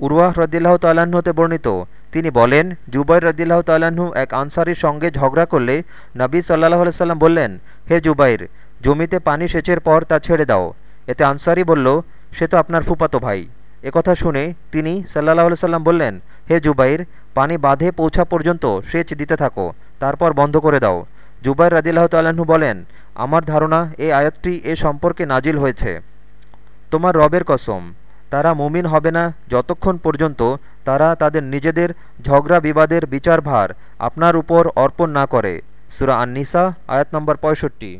উরওয়াহ রদিল্লাহ তাল্লাহ্ন হতে বর্ণিত। তিনি বলেন, জুবাইর রদিল্লাহ তাল্লাহ্ন এক আনসারির সঙ্গে ঝগড়া করলে নবী সাল্লাহ সাল্লাম বললেন, হে জুবাইর, জমিতে পানি সেচের পর তা ছেড়ে দাও। এতে আনসারি বলল, সে তো আপনার ফুপাতো ভাই। একথা শুনে তিনি সাল্লাহ সাল্লাম বললেন, হে জুবাইর, পানি বাঁধে পৌঁছা পর্যন্ত সেচ দিতে থাকো, তারপর বন্ধ করে দাও। জুবাইর রাদিল্লাহ তাল্লাহ্ন বলেন, আমার ধারণা এই আয়াতটি এ সম্পর্কে নাজিল হয়েছে। তোমার রবের কসম। তারা মুমিন হবে না। যতক্ষণ পর্যন্ত তারা তাদের নিজেদের ঝগড়া বিবাদের বিচারভার আপনার উপর অর্পণ না করে। সুরা আন নিসা আয়াত নম্বর পঁয়ষট্টি।